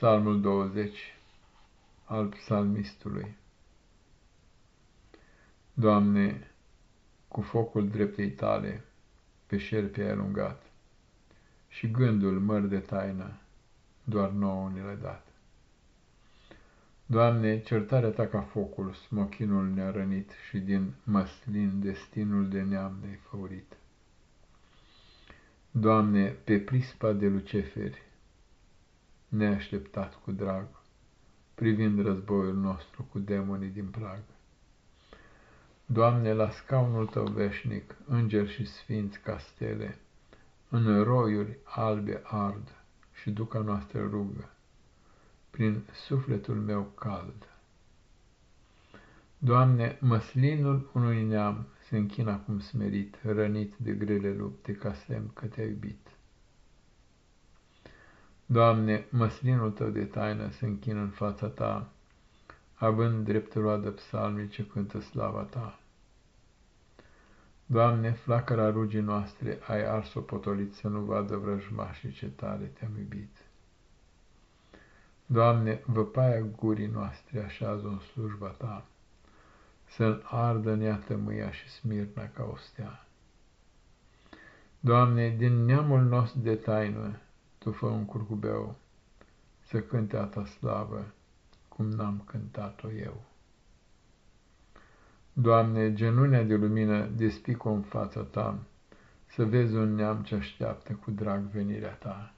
Psalmul 20 al psalmistului Doamne, cu focul dreptei tale pe șerpi ai alungat și gândul măr de taină doar nouă ne l dat. Doamne, certarea ta ca focul, smochinul ne-a rănit și din măslin destinul de neam ne-ai făurit. Doamne, pe prispa de luceferi, neașteptat cu drag, privind războiul nostru cu demonii din prag. Doamne, la scaunul Tău veșnic, îngeri și sfinți ca stele, în roiuri albe ard și duca noastră rugă, prin sufletul meu cald. Doamne, măslinul unui neam se închină acum smerit, rănit de grele lupte, ca semn că te-a iubit. Doamne, măslinul Tău de taină se închină în fața Ta, având dreptul roadă psalmii ce cântă slava Ta. Doamne, flacăra rugii noastre ai ars-o potolit să nu vadă vrăjmașii ce tare te-am iubit. Doamne, văpaia gurii noastre așează în slujba Ta, să-l ardă în ea tămâia și smirna ca o stea. Doamne, din neamul nostru de taină, Tu fă un curcubeu, să cânte a Ta slavă, cum n-am cântat-o eu. Doamne, genunea de lumină despică în fața Ta, să vezi un neam ce așteaptă cu drag venirea Ta.